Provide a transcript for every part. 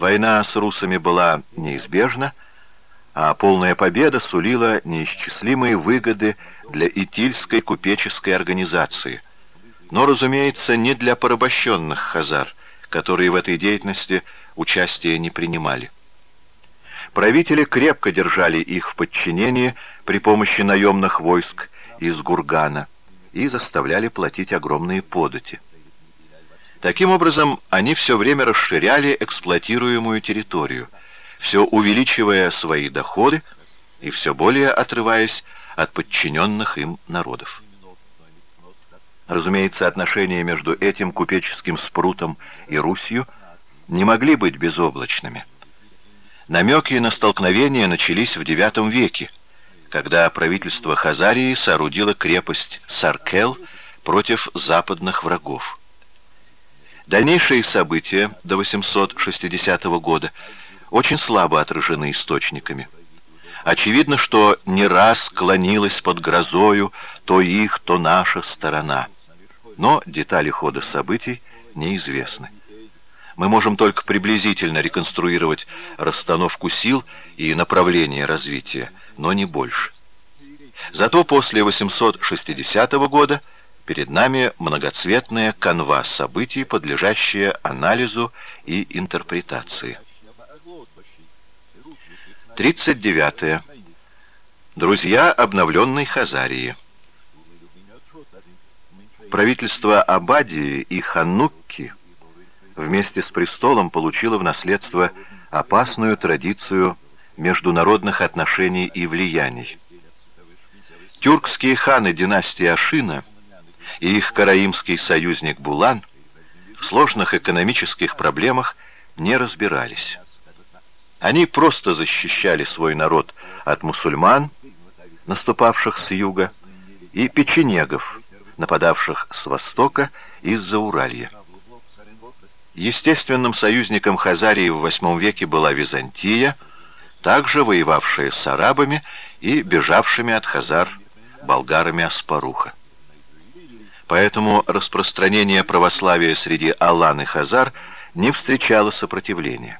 Война с русами была неизбежна, а полная победа сулила неисчислимые выгоды для Итильской купеческой организации. Но, разумеется, не для порабощенных хазар, которые в этой деятельности участия не принимали. Правители крепко держали их в подчинении при помощи наемных войск из Гургана и заставляли платить огромные подати. Таким образом, они все время расширяли эксплуатируемую территорию, все увеличивая свои доходы и все более отрываясь от подчиненных им народов. Разумеется, отношения между этим купеческим спрутом и Русью не могли быть безоблачными. Намеки на столкновение начались в IX веке, когда правительство Хазарии соорудило крепость Саркел против западных врагов. Дальнейшие события до 860 года очень слабо отражены источниками. Очевидно, что не раз клонилась под грозою то их, то наша сторона. Но детали хода событий неизвестны. Мы можем только приблизительно реконструировать расстановку сил и направление развития, но не больше. Зато после 860 года Перед нами многоцветная канва событий, подлежащая анализу и интерпретации. 39. Друзья обновленной Хазарии. Правительство Абадии и Ханукки вместе с престолом получило в наследство опасную традицию международных отношений и влияний. Тюркские ханы династии Ашина – и их караимский союзник Булан в сложных экономических проблемах не разбирались. Они просто защищали свой народ от мусульман, наступавших с юга, и печенегов, нападавших с востока из-за Уралья. Естественным союзником Хазарии в VIII веке была Византия, также воевавшая с арабами и бежавшими от Хазар болгарами Аспаруха. Поэтому распространение православия среди алан и хазар не встречало сопротивления.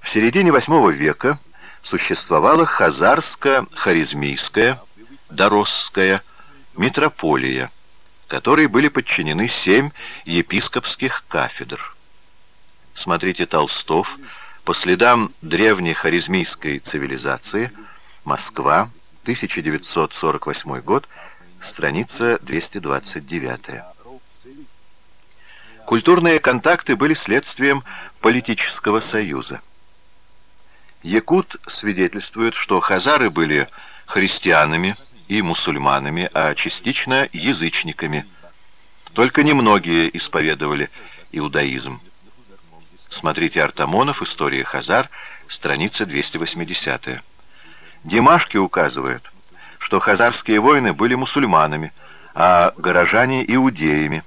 В середине VIII века существовала хазарско-харизмийская, доросская митрополия, которой были подчинены семь епископских кафедр. Смотрите Толстов по следам древней харизмийской цивилизации, Москва, 1948 год, страница 229. Культурные контакты были следствием политического союза. Якут свидетельствует, что хазары были христианами и мусульманами, а частично язычниками. Только немногие исповедовали иудаизм. Смотрите Артамонов, История Хазар, страница 280. Димашки указывают, что хазарские воины были мусульманами, а горожане — иудеями.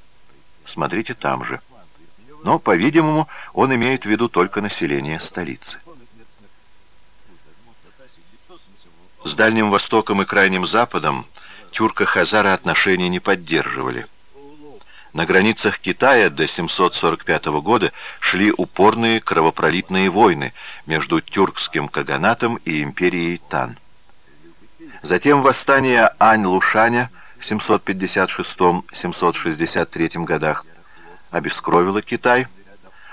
Смотрите там же. Но, по-видимому, он имеет в виду только население столицы. С Дальним Востоком и Крайним Западом тюрко-хазары отношения не поддерживали. На границах Китая до 745 года шли упорные кровопролитные войны между тюркским каганатом и империей Тан. Затем восстание Ань-Лушаня в 756-763 годах обескровило Китай,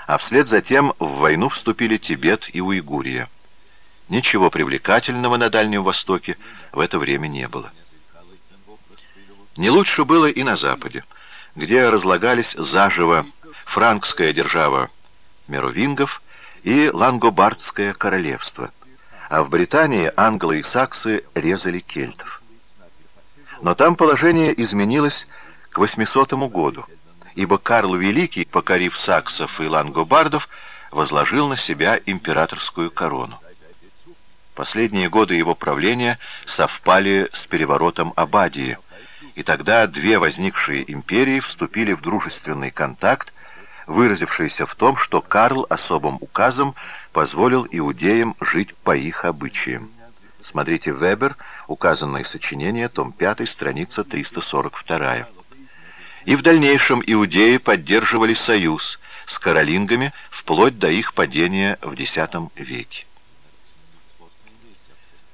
а вслед затем в войну вступили Тибет и Уйгурия. Ничего привлекательного на Дальнем Востоке в это время не было. Не лучше было и на Западе, где разлагались заживо франкская держава Меровингов и Лангобардское королевство – а в Британии англы и саксы резали кельтов. Но там положение изменилось к 800 году, ибо Карл Великий, покорив саксов и лангобардов, возложил на себя императорскую корону. Последние годы его правления совпали с переворотом Абадии, и тогда две возникшие империи вступили в дружественный контакт выразившееся в том, что Карл особым указом позволил иудеям жить по их обычаям. Смотрите Вебер, указанное сочинение, том 5, страница 342. И в дальнейшем иудеи поддерживали союз с каролингами вплоть до их падения в X веке.